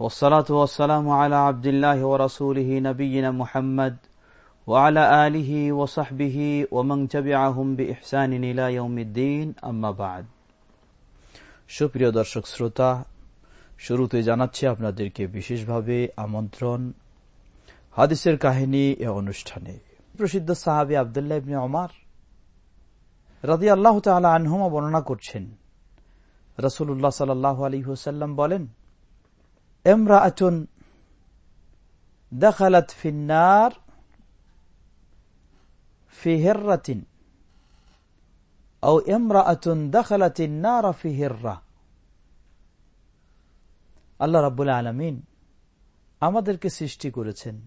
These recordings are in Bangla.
والصلاة والسلام على عبد الله ورسوله نبينا محمد وعلى آله وصحبه ومن تبعهم بإحسان إلى يوم الدين أما بعد সুপ্রিয় দর্শক শ্রোতা শুরুতে জানাচ্ছি আপনাদেরকে বিশেষভাবে আমন্ত্রণ হাদিসের কাহিনী এ অনুষ্ঠানে প্রসিদ্ধ সাহাবি আবদুল্লাহ ইবনে ওমার রাজি আল্লাহ তালা আনহুমা বর্ণনা করছেন রসুল্লাহ সাল্লাহ আলী হুসাল্লাম বলেন আচুন দখালত ফিন্নার ফিহেরাতিন ও আচুন দখালাতিন নারা ফিহেররা আল্লাহ রাবুল আলমিন আমাদেরকে সৃষ্টি করেছেন।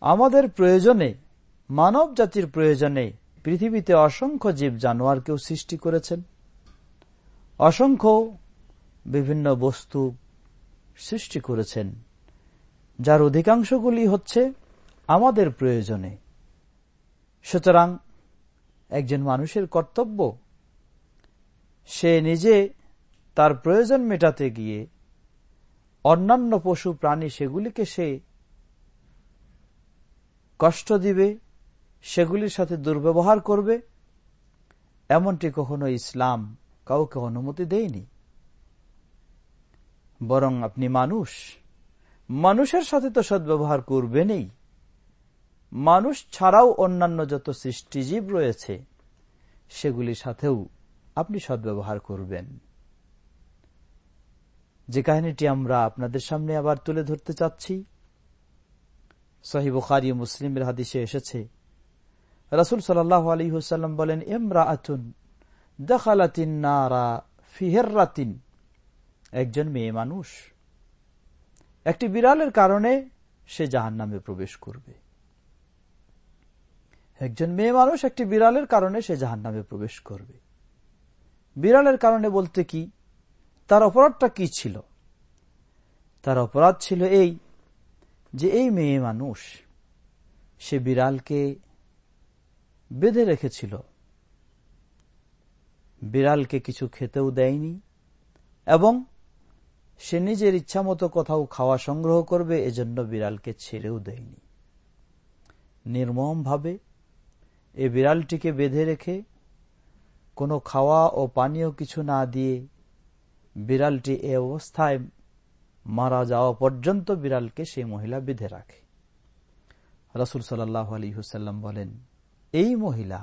আমাদের প্রয়োজনে মানব জাতির প্রয়োজনে পৃথিবীতে অসংখ্য জীব জানোয়ারকেও সৃষ্টি করেছেন। অসংখ্য বিভিন্ন বস্তু সৃষ্টি করেছেন, যার অধিকাংশগুলি হচ্ছে আমাদের প্রয়োজনে। সুতরাং একজন মানুষের কর্তব্য, সে নিজে তার প্রয়োজন মেটাতে গিয়ে অন্যান্য পশু প্রাণী সেগুলিকে সে কষ্ট দিবে, সেগুলির সাথে দুর্ব্যবহার করবে, এমনটি কখনো ইসলাম কাউকে অনুমতি দেয়নি। বরং আপনি মানুষ। মানুষের সাথে তো সদ্ব্যবহার করবেনই। মানুষ ছাড়াও অন্যান্য যত সৃষ্টিজীব রয়েছে, সেগুলির সাথেও আপনি সদ্ব্যবহার করবেন। যে কাহিনীটি আমরা আপনাদের সামনে আবার তুলে ধরতে চাচ্ছি সহিবুখারি মুসলিমের হাদিসে এসেছে, রসুল সাল্লাহ আলী হুসাল্লাম বলেন এমরা আতুন দখালাতিন নারা ফিহেরাতিন একজন মেয়ে মানুষ। একটি বিড়ালের কারণে সে জাহান নামে প্রবেশ করবে। একজন মেয়ে মানুষ একটি বিড়ালের কারণে সে জাহান নামে প্রবেশ করবে। বিড়ালের কারণে বলতে কি? তার অপরাধটা কি ছিল? তার অপরাধ ছিল এই যে এই মেয়ে মানুষ, সে বিড়ালকে বেঁধে রেখেছিল। বিড়ালকে কিছু খেতেও দেয়নি এবং সে নিজের ইচ্ছা মতো কোথাও খাওয়া সংগ্রহ করবে, এজন্য বিড়ালকে ছেড়েও দেয়নি। নির্মমভাবে এ বিড়ালটিকে বেঁধে রেখে কোনো খাওয়া ও পানীয় কিছু না দিয়ে বিড়ালটি এ অবস্থায় মারা যাওয়া পর্যন্ত বিড়ালকে সেই মহিলা বেঁধে রাখে। রসুল সাল্লাহ আলী হুসাল্লাম বলেন, এই মহিলা,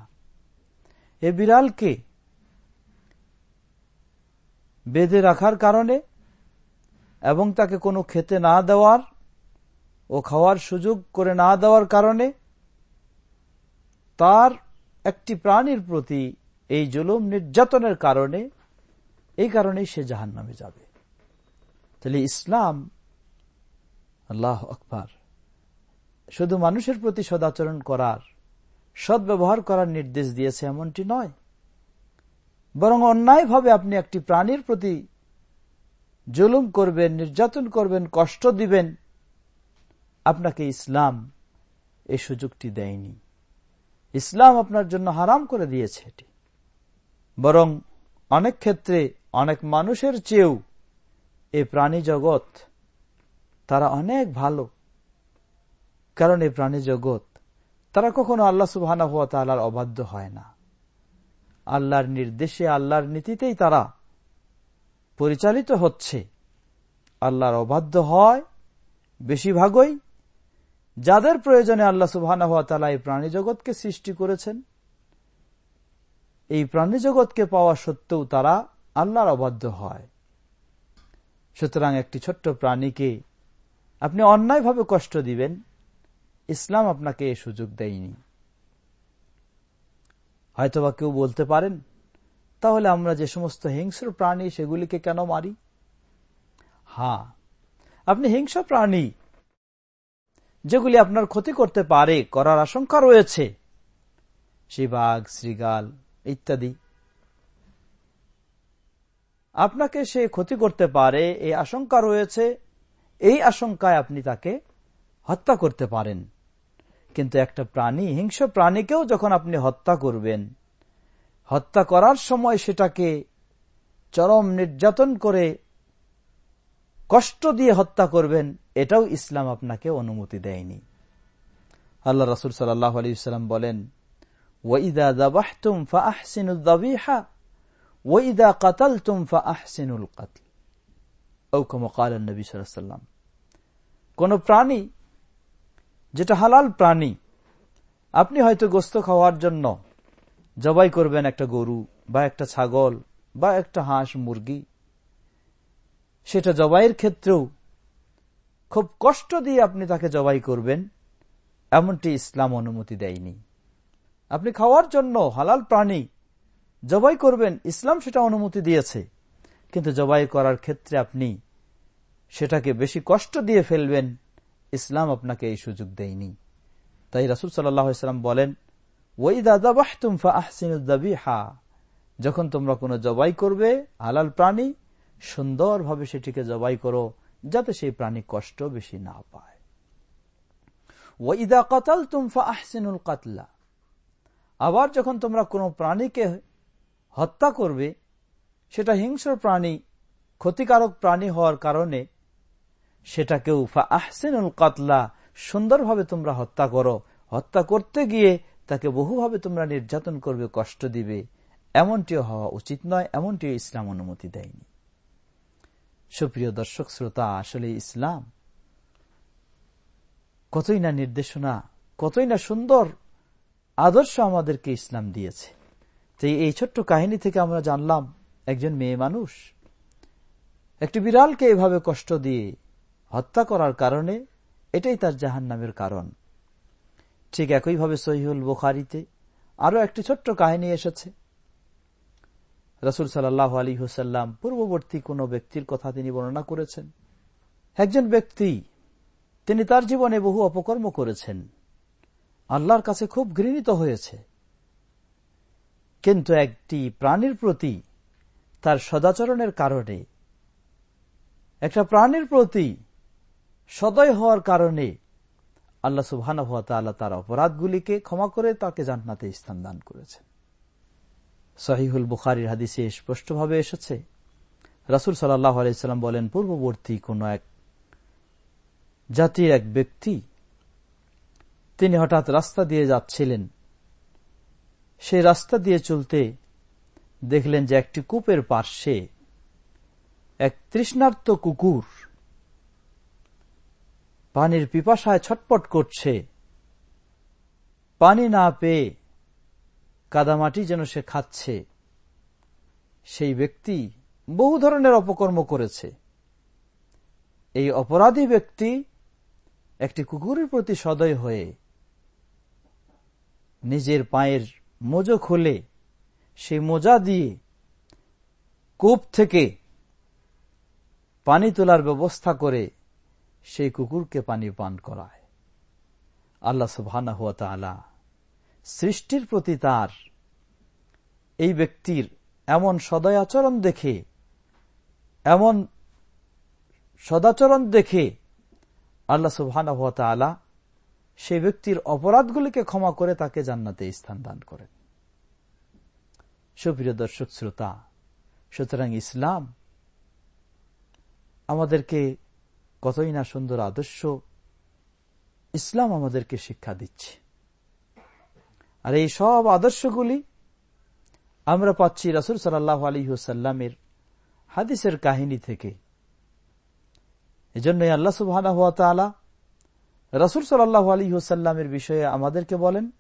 এ বিড়ালকে বেঁধে রাখার কারণে এবং তাকে কোনো খেতে না দেওয়ার ও খাওয়ার সুযোগ করে না দেওয়ার কারণে তার একটি প্রাণীর প্রতি এই জুলুম নির্যাতনের কারণে, এই কারণেই সে জাহান নামে যাবে। তাহলে ইসলাম, আল্লাহ আকবার, শুধু মানুষের প্রতি সদাচরণ করার, সদ্ব্যবহার করার নির্দেশ দিয়েছে এমনটি নয়। বরং অন্যায়ভাবে আপনি একটি প্রাণীর প্রতি জুলুম করবেন, নির্যাতন করবেন, কষ্ট দিবেন, আপনাকে ইসলাম এই সুযোগটি দেয়নি। ইসলাম আপনার জন্য হারাম করে দিয়েছে এটি। বরং অনেক ক্ষেত্রে অনেক মানুষের চেয়েও এই প্রাণী জগৎ তারা অনেক ভালো। কারণ এই প্রাণী জগৎ তারা কখনো আল্লাহ সুবাহ অবাধ্য হয় না। আল্লাহর নির্দেশে, আল্লাহর নীতিতেই তারা পরিচালিত হচ্ছে। আল্লাহর অবাধ্য হয় বেশিরভাগই। যাদের প্রয়োজনে আল্লাহ সুবাহ এই প্রাণী জগৎকে সৃষ্টি করেছেন, এই প্রাণী জগৎকে পাওয়া সত্ত্বেও তারা আল্লাহর অবাধ্য হয়। সুতরাং একটি ছোট্ট প্রাণীকে আপনি অন্যায়ভাবে কষ্ট দিবেন, ইসলাম আপনাকে এ সুযোগ দেয়নি। হয়তোবা কেউ বলতে পারেন তাহলে আমরা যে সমস্ত হিংস্র প্রাণী সেগুলিকে কেন মারি? হ্যাঁ আপনি হিংস প্রাণী, যেগুলি আপনার ক্ষতি করতে পারে, করার আশঙ্কা রয়েছে। শিবাগ, শ্রীগাল ইত্যাদি। আপনাকে সে ক্ষতি করতে পারে, এই আশঙ্কা রয়েছে। এই আশঙ্কায় আপনি তাকে হত্যা করতে পারেন। কিন্তু একটা প্রাণী, হিংস্র প্রাণীকেও যখন আপনি হত্যা করবেন হত্যা করার সময় সেটাকে চরম নির্যাতন করে কষ্ট দিয়ে হত্যা করবেন, এটাও ইসলাম আপনাকে অনুমতি দেয়নি। আল্লাহ রাসুল সাল্লাহ আলী বলেন ওইদা দাবাহতুম ফা আহসিনুল দাবিহা ওইদা কাতালতুম ফা আহসিনুল কাতল নবী সাল্লাম কোন প্রাণী, যেটা হালাল প্রাণী, আপনি হয়তো গোস্ত খাওয়ার জন্য জবাই করবেন একটা গরু, বা একটা ছাগল, বা একটা হাঁস, মুরগি। সেটা জবাইয়ের ক্ষেত্রেও খুব কষ্ট দিয়ে আপনি তাকে জবাই করবেন, এমনটি ইসলাম অনুমতি দেয়নি। আপনি খাওয়ার জন্য হালাল প্রাণী জবাই করবেন, ইসলাম সেটা অনুমতি দিয়েছে। কিন্তু জবাই করার ক্ষেত্রে আপনি সেটাকে বেশি কষ্ট দিয়ে ফেলবেন, ইসলাম আপনাকে এই সুযোগ দেয়নি। তাই রাসুল সাল্লাম বলেন যখন তোমরা কোনো জবাই করবে, হালাল প্রাণী, সুন্দরভাবে সেটিকে জবাই করো, যাতে সেই প্রাণী কষ্ট বেশি না পায়। ওইদা কাতাল তুমফা আহসিনুল কাতলা। আবার যখন তোমরা কোনো প্রাণীকে হত্যা করবে, সেটা হিংস্র প্রাণী, ক্ষতিকারক প্রাণী হওয়ার কারণে সেটাকেও ফা আহসিনুল কাতলা সুন্দরভাবে তোমরা হত্যা করো। হত্যা করতে গিয়ে তাকে বহুভাবে তোমরা নির্যাতন করবে, কষ্ট দিবে। এমনটিও হওয়া উচিত নয়, এমনটিও ইসলাম অনুমতি দেয়নি। সুপ্রিয় দর্শক, শ্রোতা, আসলে ইসলাম কতই না নির্দেশনা, কতই না সুন্দর আদর্শ আমাদেরকে ইসলাম দিয়েছে। তো এই ছোট্ট কাহিনী থেকে আমরা জানলাম, একজন মেয়ে মানুষ একটি বিড়ালকে এভাবে কষ্ট দিয়ে হত্যা করার কারণে এটাই তার জাহান নামের কারণ। ঠিক একইভাবে সহিহুল বুখারিতে আরও একটি ছোট্ট কাহিনী এসেছে। রসুল সাল্লাহ আলী হুসাল্লাম পূর্ববর্তী কোন ব্যক্তির কথা তিনি বর্ণনা করেছেন। একজন ব্যক্তি, তিনি তার জীবনে বহু অপকর্ম করেছেন। আল্লাহর কাছে খুব ঘৃণিত হয়েছে। কিন্তু একটি প্রাণীর প্রতি তার সদাচরণের কারণে, একটা প্রাণীর প্রতি সদয় হওয়ার কারণে আল্লাহ সুবহান তার অপরাধগুলিকে ক্ষমা করে তাকে জান্নাতে স্থান দান করেছেন। সহিহুল বুখারির হাদিসে স্পষ্টভাবে এসেছে, রাসুল আলাইসাল্লাম বলেন, পূর্ববর্তী কোন এক জাতির এক ব্যক্তি, তিনি হঠাৎ রাস্তা দিয়ে যাচ্ছিলেন। সেই রাস্তা দিয়ে চলতে দেখলেন যে একটি কূপের পার্শ্বে এক তৃষ্ণার্ত কুকুর পানির পিপাসায় ছটপট করছে। পানি না পেয়ে কাদামাটি যেন সে খাচ্ছে। সেই ব্যক্তি বহু ধরনের অপকর্ম করেছে। এই অপরাধী ব্যক্তি একটি কুকুরের প্রতি সদয় হয়ে নিজের পায়ের মোজো খুলে সেই মোজা দিয়ে কূপ থেকে পানি তোলার ব্যবস্থা করে সেই কুকুরকে পানি পান করায়। আল্লাহ তালা সৃষ্টির প্রতি তার এই ব্যক্তির এমন সদয় আচরণ দেখে, এমন সদাচরণ দেখে আল্লাহ সুবহান আলা সে ব্যক্তির অপরাধগুলিকে ক্ষমা করে তাকে জান্নাতে স্থান দান করেন। সুপ্রিয় দর্শক শ্রোতা, সুতরাং ইসলাম আমাদেরকে কতই না সুন্দর আদর্শ, ইসলাম আমাদেরকে শিক্ষা দিচ্ছে। আর এই সব আদর্শগুলি আমরা পাচ্ছি রাসুল সাল্লাহ আলী হুসাল্লামের হাদিসের কাহিনী থেকে। এজন্য আল্লাহ সুবাহ রাসুল সাল্লাহ আলী হুসাল্লামের বিষয়ে আমাদেরকে বলেন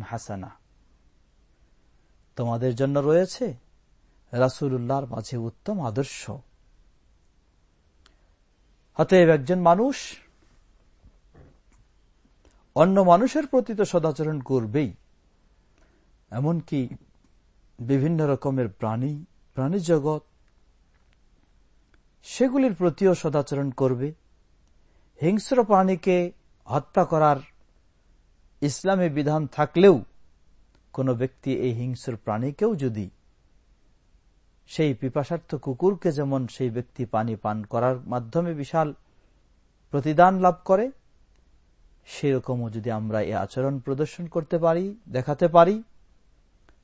হাসানা। তোমাদের জন্য রয়েছে রাসুল্লাহর মাঝে উত্তম আদর্শ। অতএব একজন মানুষ অন্য মানুষের প্রতি তো সদাচরণ করবেই। এমনকি বিভিন্ন রকমের প্রাণী প্রাণী জগৎ, সেগুলির প্রতিও সদাচরণ করবে। হিংস্র প্রাণীকে হত্যা করার ইসলামী বিধান থাকলেও কোন ব্যক্তি এই হিংস্র প্রাণীকেও যদি সেই পিপাসার্থ কুকুরকে যেমন সেই ব্যক্তি পানি পান করার মাধ্যমে বিশাল প্রতিদান লাভ করে, সেরকমও যদি আমরা এই আচরণ প্রদর্শন করতে পারি, দেখাতে পারি,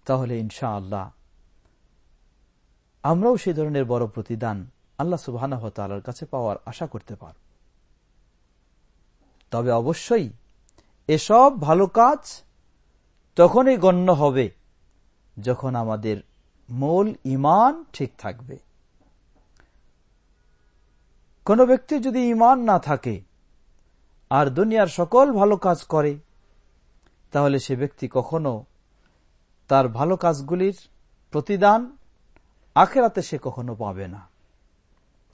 তাহলে ইনশা আল্লাহ আমরাও সেই ধরনের বড় প্রতিদান আল্লাহ সুবাহ কাছে পাওয়ার আশা করতে পার তবে অবশ্যই এসব ভালো কাজ তখনই গণ্য হবে যখন আমাদের মূল ইমান ঠিক থাকবে। কোন ব্যক্তি যদি ইমান না থাকে, আর দুনিয়ার সকল ভালো কাজ করে, তাহলে সে ব্যক্তি কখনো তার ভালো কাজগুলির প্রতিদান আখেরাতে সে কখনো পাবে না।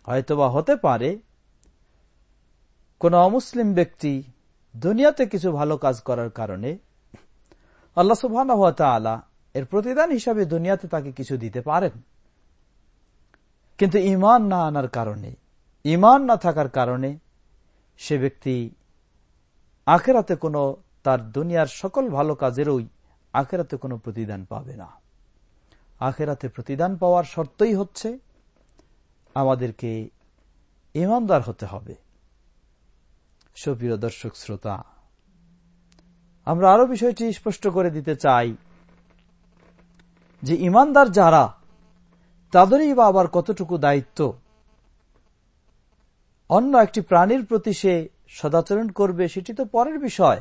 হয়তোবা হতে পারে, কোন অমুসলিম ব্যক্তি দুনিয়াতে কিছু ভালো কাজ করার কারণে আল্লাহ সুবহান এর প্রতিদান হিসাবে দুনিয়াতে তাকে কিছু দিতে পারেন। কিন্তু ইমান না আনার কারণে ইমান না থাকার কারণে সে ব্যক্তি আখেরাতে কোনো তার দুনিয়ার সকল ভালো কাজেরই আখেরাতে কোনো প্রতিদান পাবে না। আখেরাতে প্রতিদান পাওয়ার শর্তই হচ্ছে আমাদেরকে ইমানদার হতে হবে। সুপ্রিয় দর্শক, শ্রোতা, আমরা আরও বিষয়টি স্পষ্ট করে দিতে চাই। যে ইমানদার যারা, তাদেরই বা আবার কতটুকু দায়িত্ব? অন্য একটি প্রাণীর প্রতি সে সদাচরণ করবে, সেটি তো পরের বিষয়।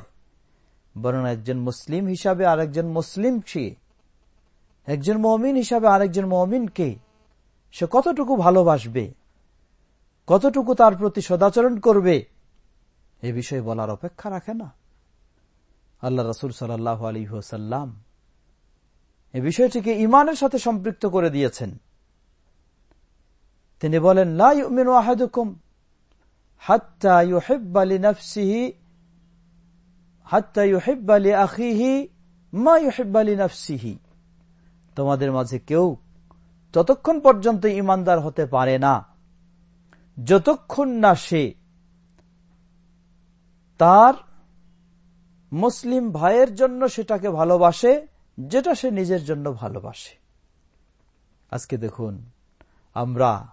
বরং একজন মুসলিম হিসাবে আরেকজন মুসলিম সে একজন মমিন হিসাবে আরেকজন মমিনকে সে কতটুকু ভালোবাসবে? কতটুকু তার প্রতি সদাচরণ করবে? এ বিষয়ে বলার অপেক্ষা রাখে না। আল্লাহ রসুল সাল্লাহ আলী হোসাল্লাম এ বিষয়টিকে ইমানের সাথে সম্পৃক্ত করে দিয়েছেন। তিনি বলেন লাইমিন আহাদুকুম নফসিহি নফসিহি তোমাদের মাঝে কেউ ততক্ষণ পর্যন্ত ইমানদার হতে পারে না, যতক্ষণ না সে তার মুসলিম ভাইয়ের জন্য সেটাকে ভালোবাসে যেটা সে নিজের জন্য ভালোবাসে। আজকে দেখুন, আমরা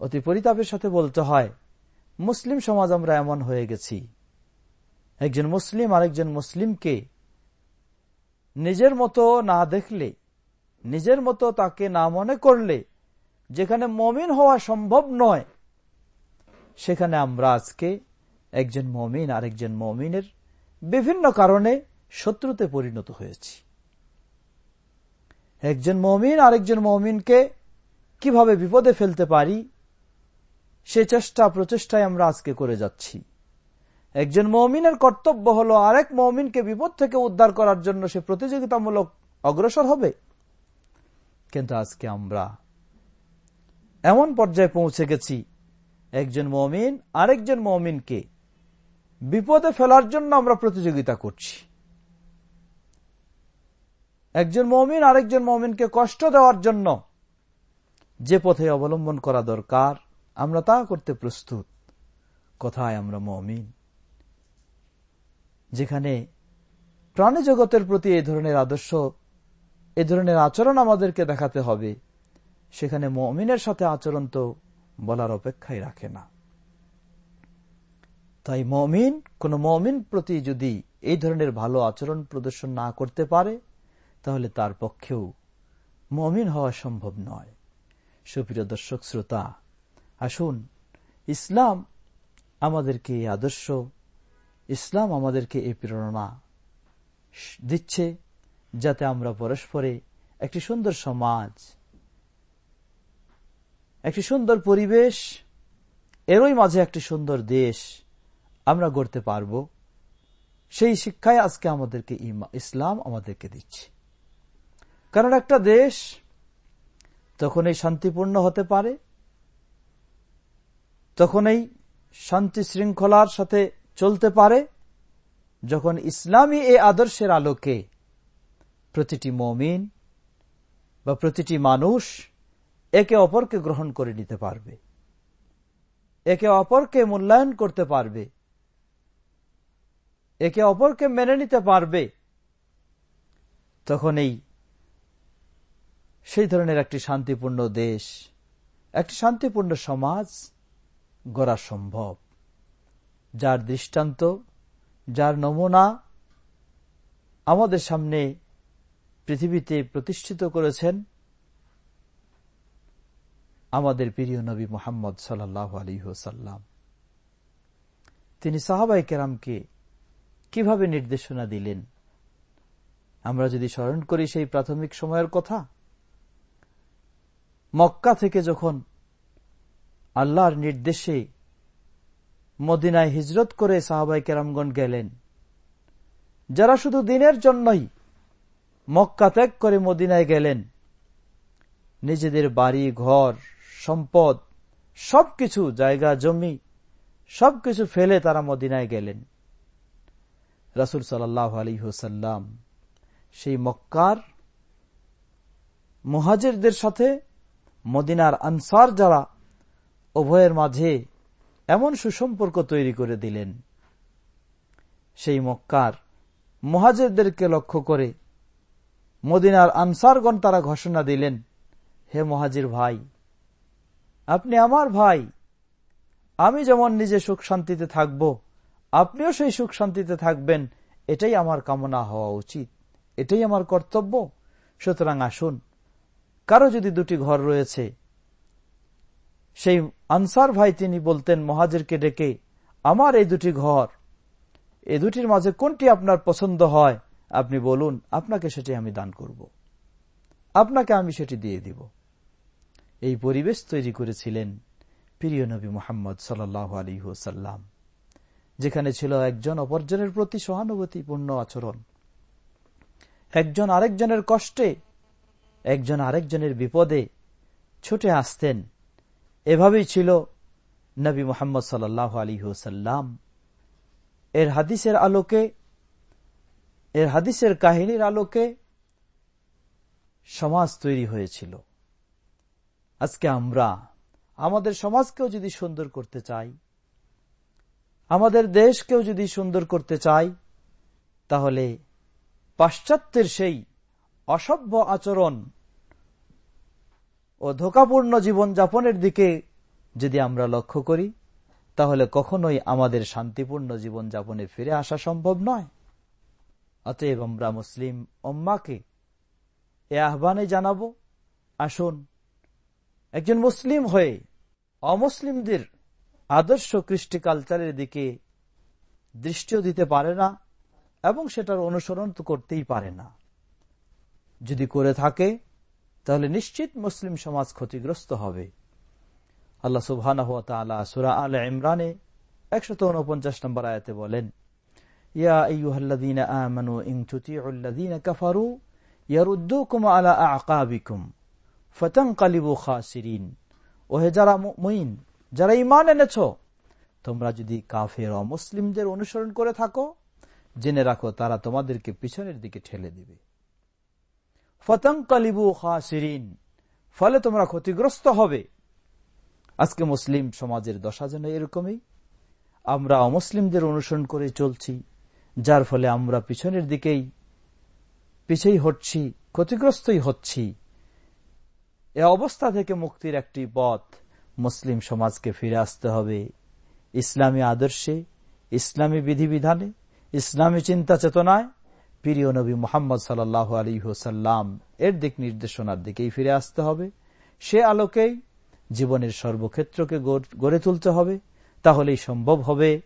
অতি পরিতাপের সাথে বলতে হয়, মুসলিম সমাজ আমরা এমন হয়ে গেছি। একজন মুসলিম আরেকজন মুসলিমকে নিজের মতো না দেখলে, নিজের মতো তাকে না মনে করলে, যেখানে মমিন হওয়া সম্ভব নয়, সেখানে আমরা আজকে একজন মমিন আরেকজন মমিনের বিভিন্ন কারণে শত্রুতে পরিণত হয়েছি। একজন মমিন আরেকজন মমিনকে কীভাবে বিপদে ফেলতে পারি? সে চেষ্টা প্রচেষ্টায় আমরা আজকে করে যাচ্ছি। একজন মমিনের কর্তব্য হল আরেক মমিনকে বিপদ থেকে উদ্ধার করার জন্য সে প্রতিযোগিতামূলক অগ্রসর হবে। কিন্তু আজকে আমরা এমন পর্যায়ে পৌঁছে গেছি, একজন মমিন আরেকজন মমিনকে বিপদে ফেলার জন্য আমরা প্রতিযোগিতা করছি। একজন মমিন আরেকজন মমিনকে কষ্ট দেওয়ার জন্য যে পথে অবলম্বন করা দরকার, আমরা তা করতে প্রস্তুত। কোথায় আমরা মমিন? যেখানে প্রাণী জগতের প্রতি এই ধরনের আদর্শ এ ধরনের আচরণ আমাদেরকে দেখাতে হবে, সেখানে মমিনের সাথে আচরণ তো বলার অপেক্ষাই রাখে না। তাই মমিন, কোন মমিন প্রতি যদি এই ধরনের ভালো আচরণ প্রদর্শন না করতে পারে তাহলে তার পক্ষেও মমিন হওয়া সম্ভব নয়। সুপ্রিয় দর্শক, শ্রোতা, আসুন, ইসলাম আমাদেরকে এই আদর্শ, ইসলাম আমাদেরকে এই প্রেরণা দিচ্ছে যাতে আমরা পরস্পরে একটি সুন্দর সমাজ, একটি সুন্দর পরিবেশ, এরই মাঝে একটি সুন্দর দেশ আমরা গড়তে পারব। সেই শিক্ষায় আজকে আমাদেরকে ইসলাম আমাদেরকে দিচ্ছে। কারণ একটা দেশ তখনই শান্তিপূর্ণ হতে পারে তখনই শান্তি শৃঙ্খলার সাথে চলতে পারে, যখন ইসলামী এই আদর্শের আলোকে প্রতিটি মমিন বা প্রতিটি মানুষ একে অপরকে গ্রহণ করে নিতে পারবে, একে অপরকে মূল্যায়ন করতে পারবে, একে অপরকে মেনে নিতে পারবে, তখন এই সেই ধরনের একটি শান্তিপূর্ণ দেশ, একটি শান্তিপূর্ণ সমাজ গড়া সম্ভব। যার দৃষ্টান্ত, যার নমুনা আমাদের সামনে পৃথিবীতে প্রতিষ্ঠিত করেছেন আমাদের প্রিয় নবী মোহাম্মদ সাল্লাহ আলী হোসাল্লাম তিনি সাহাবাই কেরামকে কীভাবে নির্দেশনা দিলেন? আমরা যদি স্মরণ করি সেই প্রাথমিক সময়ের কথা মক্কা থেকে যখন আল্লাহর নির্দেশে মদিনায় হিজরত করে সাহাবাই কেরামগণ গেলেন, যারা শুধু দিনের জন্যই মক্কা ত্যাগ করে মদিনায় গেলেন, নিজেদের বাড়ি, ঘর, সম্পদ, সবকিছু, জায়গা, জমি, সবকিছু ফেলে তারা মদিনায় গেলেন। রাসুল সাল্লাহ আলী হুসাল্লাম সেই মক্কার মহাজেরদের সাথে মদিনার আনসার যারা, উভয়ের মাঝে এমন সুসম্পর্ক তৈরি করে দিলেন। সেই মক্কার মহাজেরদেরকে লক্ষ্য করে মদিনার আনসারগণ তারা ঘোষণা দিলেন, হে মহাজির ভাই, আপনি আমার ভাই, আমি যেমন নিজে সুখ শান্তিতে থাকব, আপনিও সেই সুখ শান্তিতে থাকবেন, এটাই আমার কামনা হওয়া উচিত, এটাই আমার কর্তব্য। সুতরাং আসুন কারও যদি দুটি ঘর রয়েছে, সেই আনসার ভাই তিনি বলতেন, মহাজিরকে ডেকে আমার এই দুটি ঘর, এ দুটির মাঝে কোনটি আপনার পছন্দ হয়? আপনি বলুন, আপনাকে সেটি আমি দান করব। আপনাকে আমি সেটি দিয়ে দিব। এই পরিবেশ তৈরি করেছিলেন প্রিয় নবী মোহাম্মদ সাল আলী হুসাল্লাম যেখানে ছিল একজন অপরজনের প্রতি সহানুভূতিপূর্ণ আচরণ, একজন আরেকজনের কষ্টে একজন আরেকজনের বিপদে ছুটে আসতেন। এভাবেই ছিল নবী মোহাম্মদ সাল্লাহ আলী হুসাল্লাম এর হাদিসের আলোকে, এর হাদিসের কাহিনীর আলোকে সমাজ তৈরি হয়েছিল। আজকে আমরা আমাদের সমাজকেও যদি সুন্দর করতে চাই, আমাদের দেশকেও যদি সুন্দর করতে চাই, তাহলে পাশ্চাত্যের সেই অসভ্য আচরণ ও ধোকাপূর্ণ জীবনযাপনের দিকে যদি আমরা লক্ষ্য করি, তাহলে কখনোই আমাদের শান্তিপূর্ণ জীবনযাপনে ফিরে আসা সম্ভব নয়। অতএব আমরা মুসলিম অম্মাকে এ আহ্বানে জানাব, আসুন, একজন মুসলিম হয়ে অমুসলিমদের আদর্শ কৃষ্টি কালচারের দিকে দৃষ্টিও দিতে পারে না এবং সেটার অনুসরণ তো করতেই পারে না। যদি করে থাকে, তাহলে নিশ্চিত মুসলিম সমাজ ক্ষতিগ্রস্ত হবে। আল্লাহ সুবহান সুরা আল ইমরানে একশত উনপঞ্চাশ নম্বর আয়াতে বলেন যারা এনেছ, তোমরা যদি কাফের অমুসলিমদের অনুসরণ করে থাকো, জেনে রাখো তারা তোমাদেরকে পিছনের দিকে ঠেলে দিবে। ফতঙ্কালিবু খাসিরিন। ফলে তোমরা ক্ষতিগ্রস্ত হবে। আজকে মুসলিম সমাজের দশা যেন এরকমই। আমরা অমুসলিমদের অনুসরণ করে চলছি, যার ফলে আমরা পিছনের দিকেই, পিছেই হচ্ছি, ক্ষতিগ্রস্তই হচ্ছি। এ অবস্থা থেকে মুক্তির একটি পথ মুসলিম সমাজকে ফিরে আসতে হবে। ইসলামী আদর্শে, ইসলামী বিধিবিধানে, ইসলামী চিন্তা চেতনায় প্রিয় নবী মোহাম্মদ সাল্লাহ আলী হোসাল্লাম এর দিক নির্দেশনার দিকেই ফিরে আসতে হবে। সে আলোকেই জীবনের সর্বক্ষেত্রকে গড়ে তুলতে হবে। তাহলেই সম্ভব হবে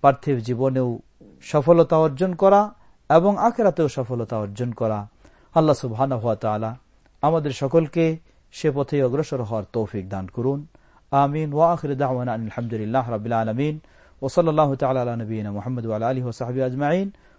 পার্থিব জীবনেও সফলতা অর্জন করা এবং আখেরাতেও সফলতা অর্জন করা। আল্লাহ সুবহান আমাদের সকলকে সে পথে অগ্রসর হওয়ার তৌফিক দান করুন। আমিন। ওয়াখির দাওয়ান আলহামদুলিল্লাহ রবিল আলমিন। ওসল্লাহ তালা নবীন মোহাম্মদ আলী ওসাহাবি আজমাইন।